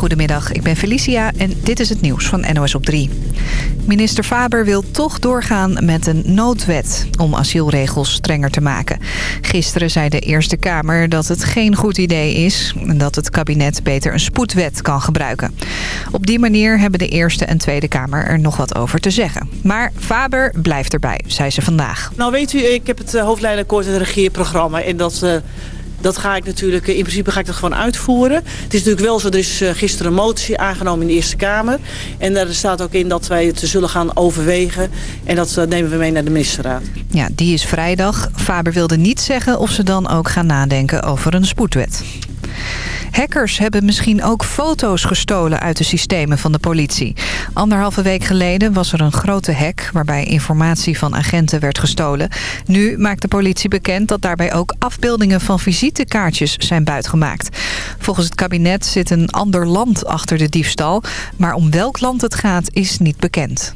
Goedemiddag, ik ben Felicia en dit is het nieuws van NOS op 3. Minister Faber wil toch doorgaan met een noodwet om asielregels strenger te maken. Gisteren zei de Eerste Kamer dat het geen goed idee is... en dat het kabinet beter een spoedwet kan gebruiken. Op die manier hebben de Eerste en Tweede Kamer er nog wat over te zeggen. Maar Faber blijft erbij, zei ze vandaag. Nou weet u, ik heb het hoofdlijnenakkoord en het regeerprogramma... en dat... Uh dat ga ik natuurlijk, in principe ga ik dat gewoon uitvoeren. Het is natuurlijk wel zo, er is gisteren een motie aangenomen in de Eerste Kamer. En daar staat ook in dat wij het zullen gaan overwegen. En dat nemen we mee naar de ministerraad. Ja, die is vrijdag. Faber wilde niet zeggen of ze dan ook gaan nadenken over een spoedwet. Hackers hebben misschien ook foto's gestolen uit de systemen van de politie. Anderhalve week geleden was er een grote hack... waarbij informatie van agenten werd gestolen. Nu maakt de politie bekend dat daarbij ook afbeeldingen van visitekaartjes zijn buitgemaakt. Volgens het kabinet zit een ander land achter de diefstal... maar om welk land het gaat is niet bekend.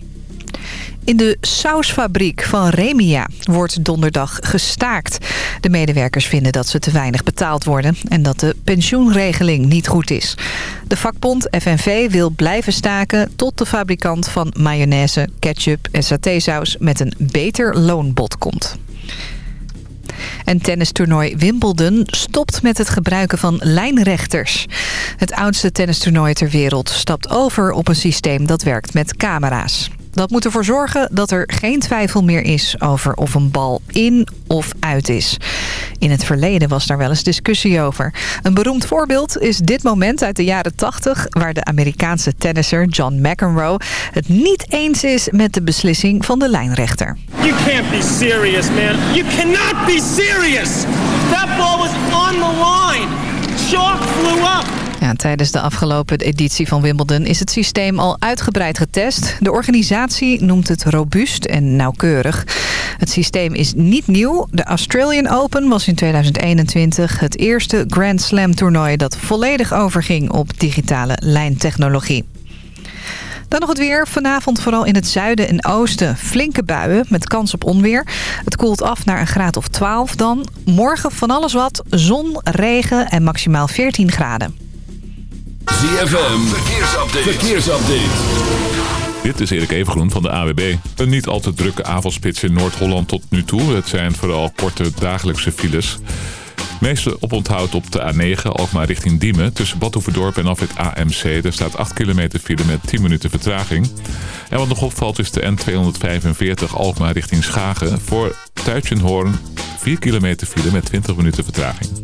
In de sausfabriek van Remia wordt donderdag gestaakt. De medewerkers vinden dat ze te weinig betaald worden... en dat de pensioenregeling niet goed is. De vakbond FNV wil blijven staken tot de fabrikant van mayonaise, ketchup en satésaus... met een beter loonbod komt. En tennistoernooi Wimbledon stopt met het gebruiken van lijnrechters. Het oudste tennistoernooi ter wereld stapt over op een systeem dat werkt met camera's. Dat moet ervoor zorgen dat er geen twijfel meer is over of een bal in of uit is. In het verleden was daar wel eens discussie over. Een beroemd voorbeeld is dit moment uit de jaren 80... waar de Amerikaanse tennisser John McEnroe het niet eens is met de beslissing van de lijnrechter. You can't be serious, man. You cannot be serious. That ball was on the line. Chalk flew up. Tijdens de afgelopen editie van Wimbledon is het systeem al uitgebreid getest. De organisatie noemt het robuust en nauwkeurig. Het systeem is niet nieuw. De Australian Open was in 2021 het eerste Grand Slam toernooi... dat volledig overging op digitale lijntechnologie. Dan nog het weer. Vanavond vooral in het zuiden en oosten flinke buien met kans op onweer. Het koelt af naar een graad of 12 dan. Morgen van alles wat, zon, regen en maximaal 14 graden. ZFM, verkeersupdate. verkeersupdate. Dit is Erik Evengroen van de AWB. Een niet al te drukke avondspits in Noord-Holland tot nu toe. Het zijn vooral korte dagelijkse files. Meeste oponthoud op de A9, Alkmaar richting Diemen. Tussen Badhoevedorp en af het AMC. Er staat 8 kilometer file met 10 minuten vertraging. En wat nog opvalt is de N245 Alkmaar richting Schagen. Voor Tuitjenhoorn 4 kilometer file met 20 minuten vertraging.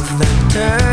the turn.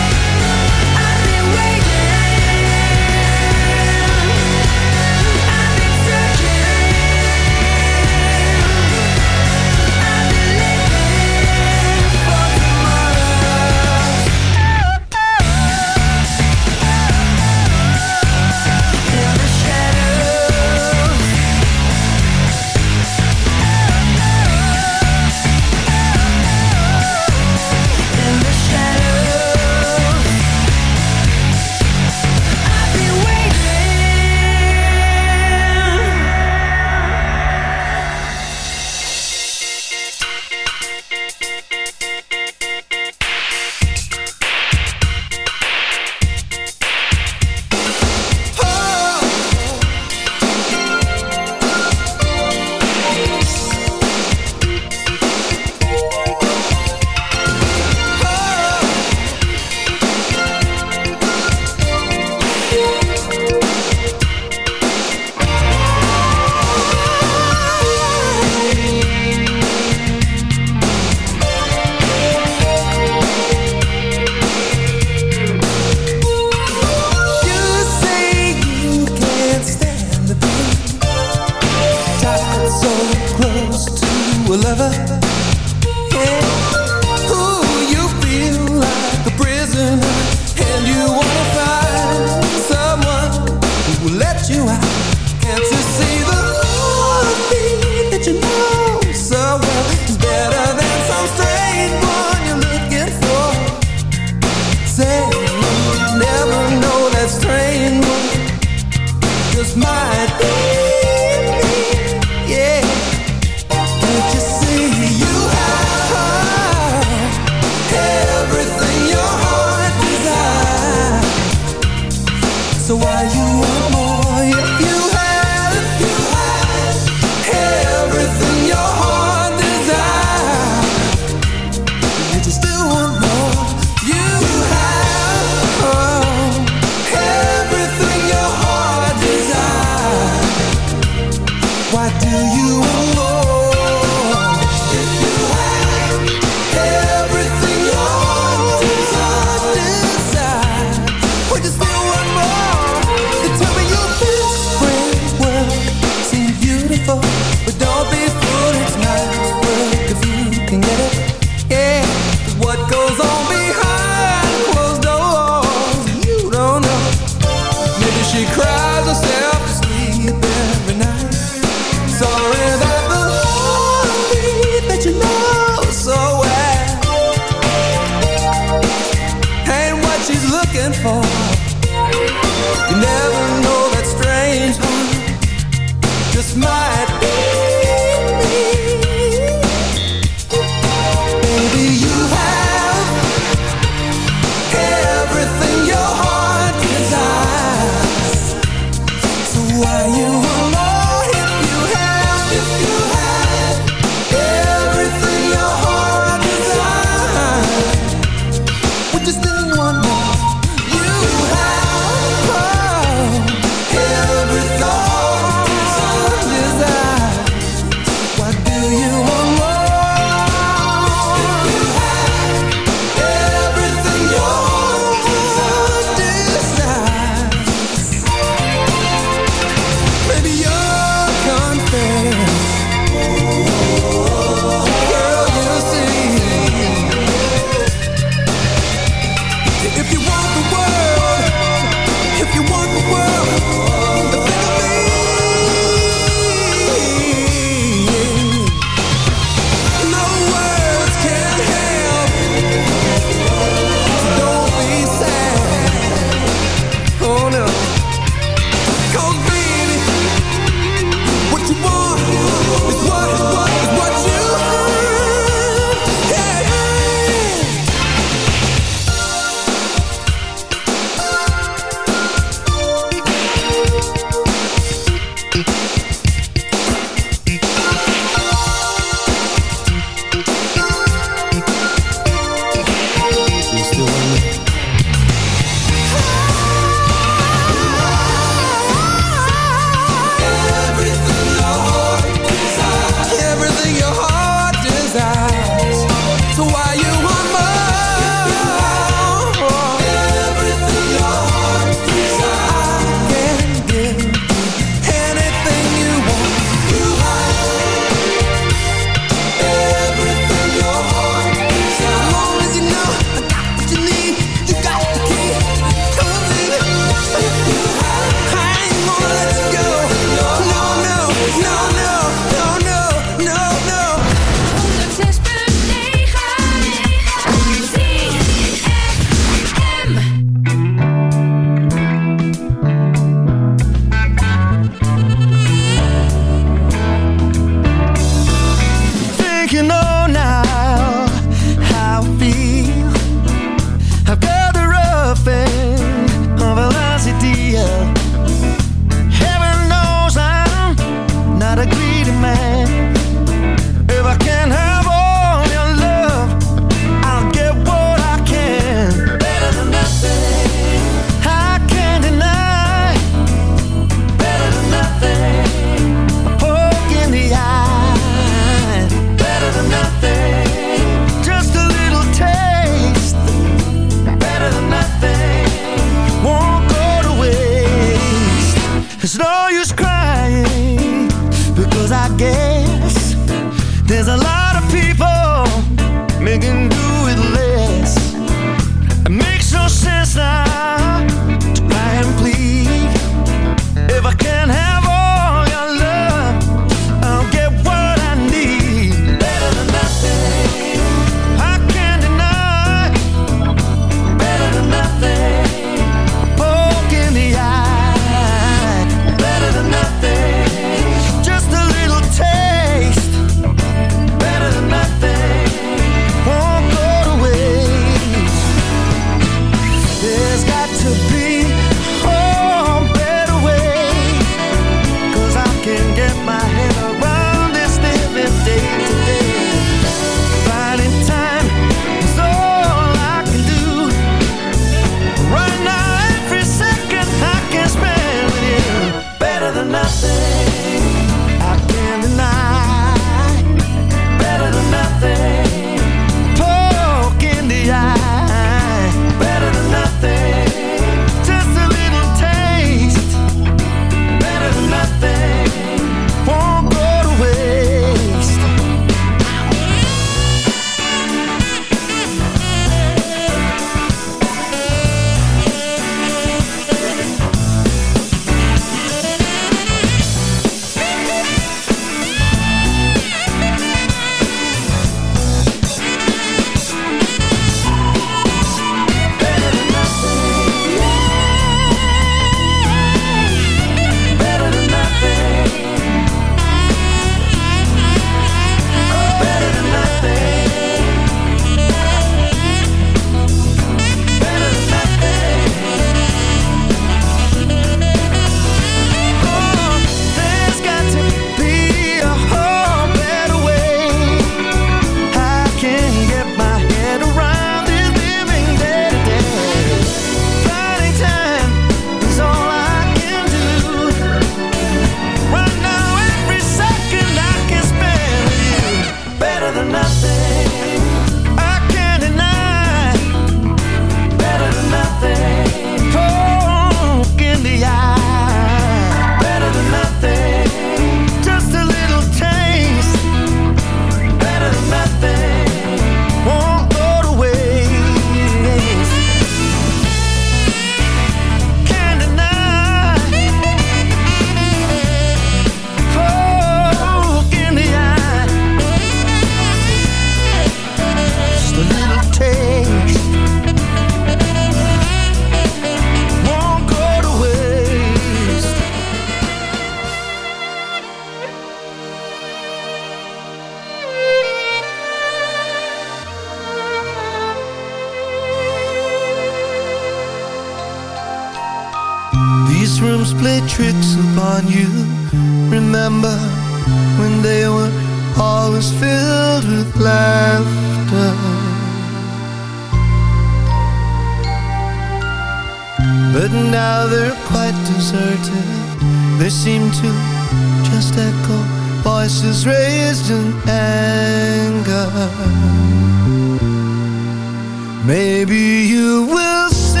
Maybe you will see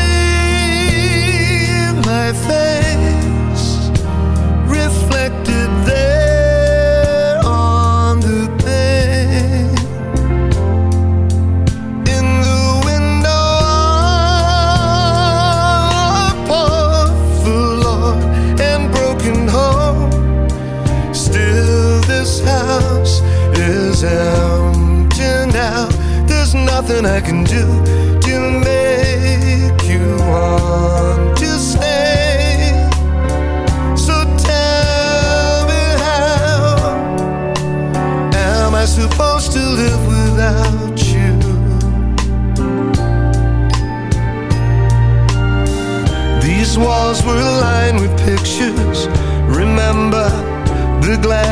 my face reflected there on the pane in the window above the Lord and broken home. Still, this house is empty now. There's nothing I can do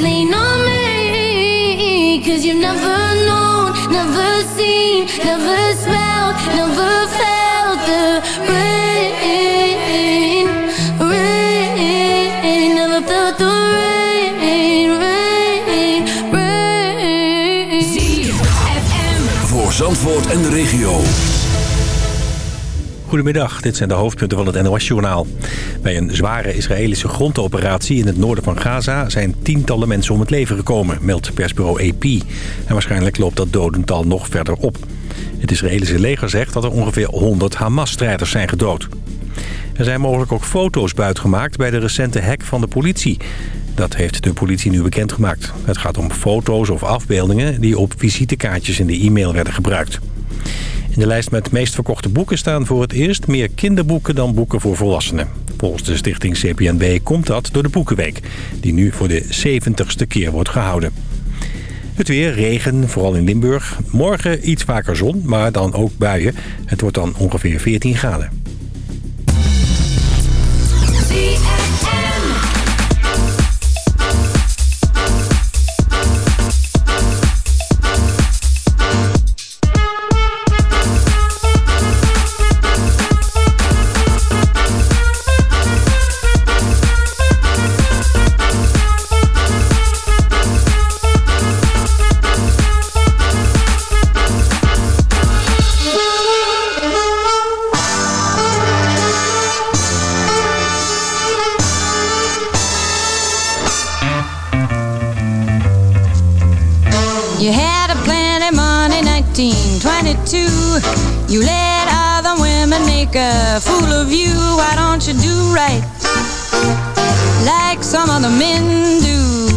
lean on me Cause you've never known, never seen, never smelled, never felt the rain Rain, never felt the rain, rain, rain. ZFM voor Zandvoort en de regio. Goedemiddag, dit zijn de hoofdpunten van het NOS-journaal. Bij een zware Israëlische grondoperatie in het noorden van Gaza... zijn tientallen mensen om het leven gekomen, meldt persbureau AP. En waarschijnlijk loopt dat dodental nog verder op. Het Israëlische leger zegt dat er ongeveer 100 Hamas-strijders zijn gedood. Er zijn mogelijk ook foto's buitgemaakt bij de recente hack van de politie. Dat heeft de politie nu bekendgemaakt. Het gaat om foto's of afbeeldingen die op visitekaartjes in de e-mail werden gebruikt. In de lijst met meest verkochte boeken staan voor het eerst meer kinderboeken dan boeken voor volwassenen. Volgens de stichting CPNB komt dat door de Boekenweek, die nu voor de 70ste keer wordt gehouden. Het weer, regen, vooral in Limburg. Morgen iets vaker zon, maar dan ook buien. Het wordt dan ongeveer 14 graden. You had a plenty money, 1922. You let other women make a fool of you. Why don't you do right like some other men do?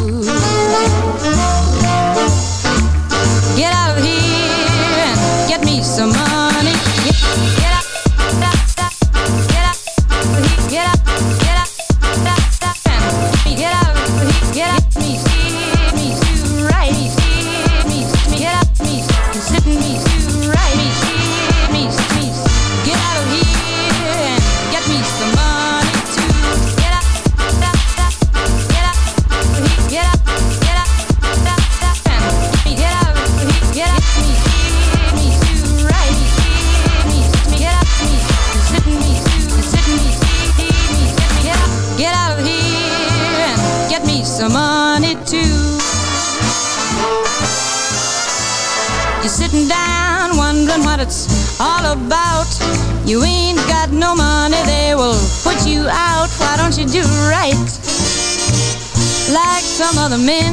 the men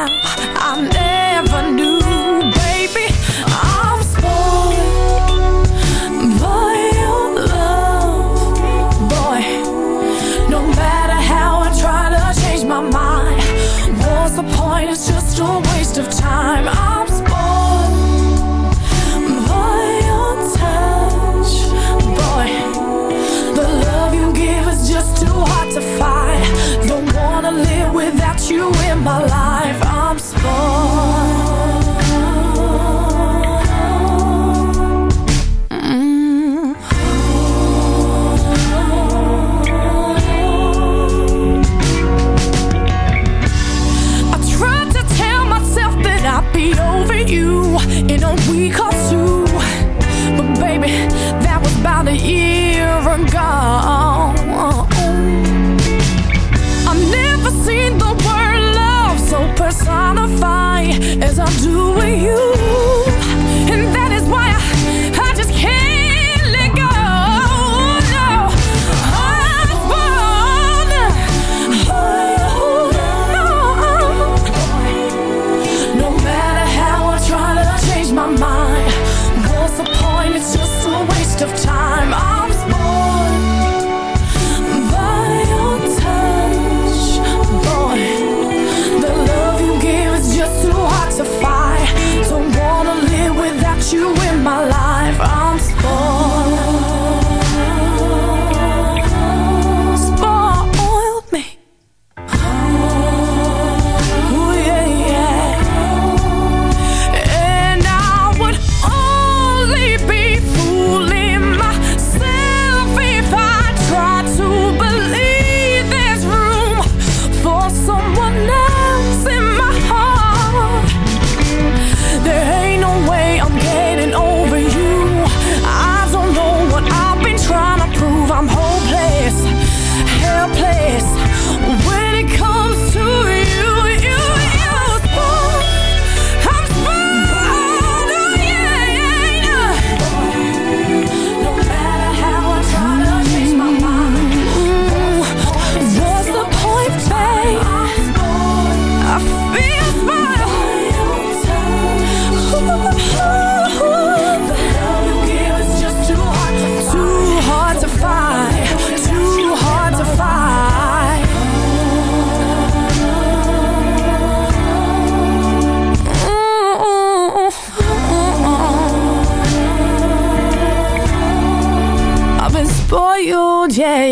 for you, yeah,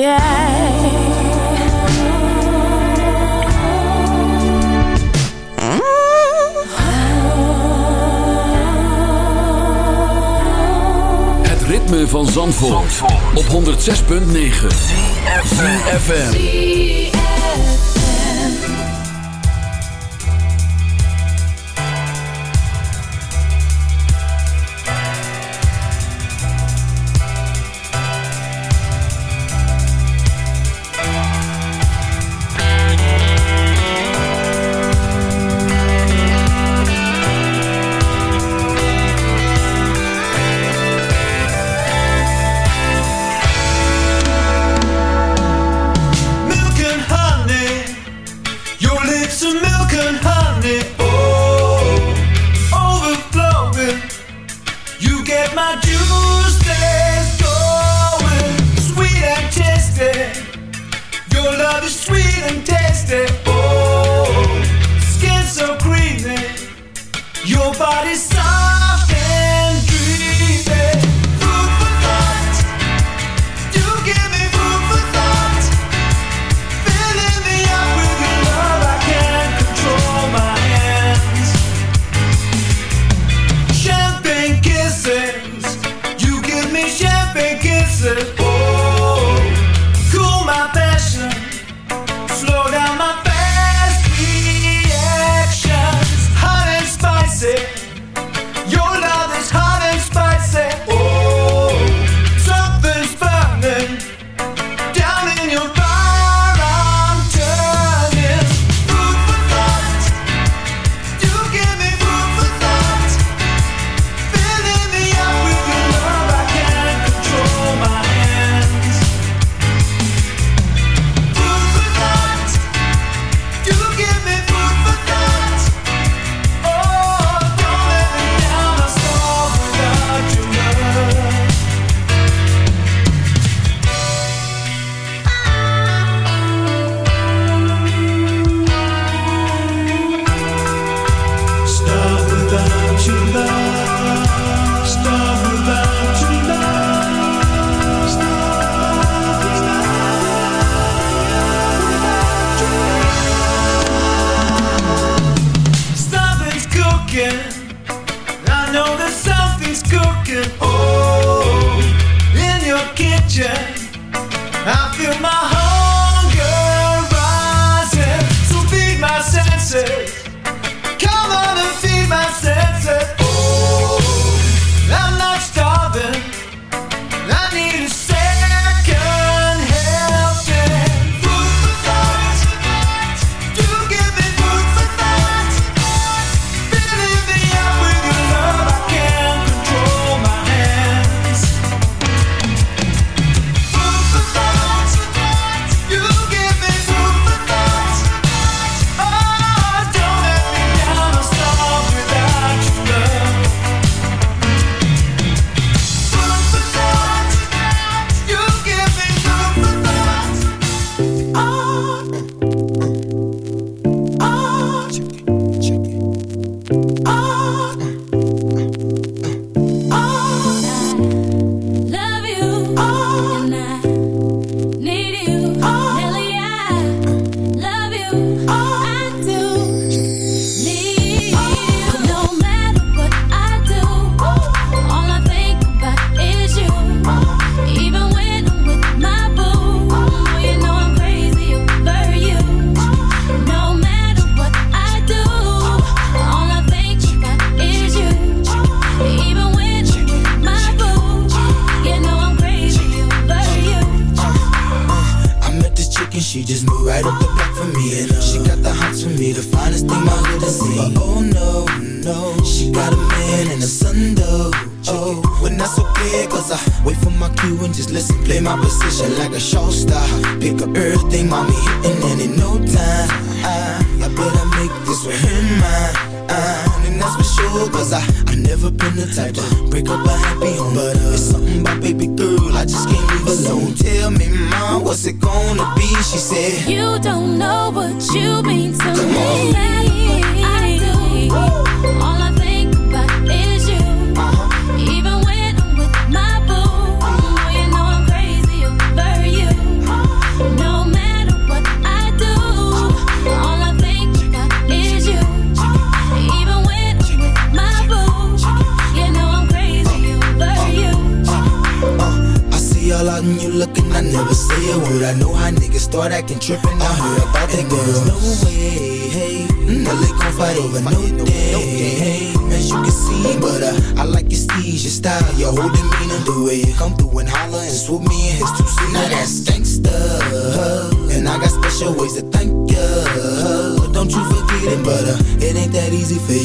ritme van Zandvoort, op 106.9 CFM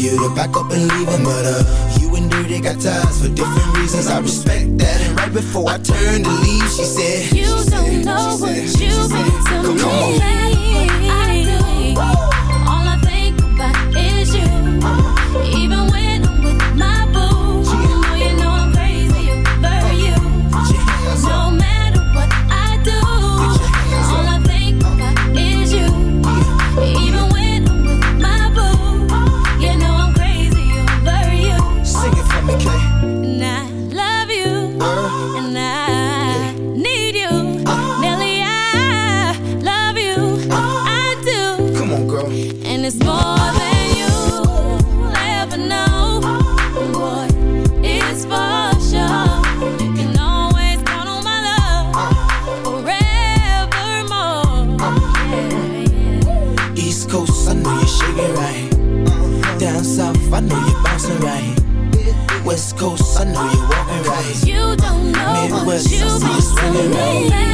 you to back up and leave him, but uh, you and Dirty got ties for different reasons. I respect that. And right before I turned to leave, she said, You don't know what you've been to me. On. running.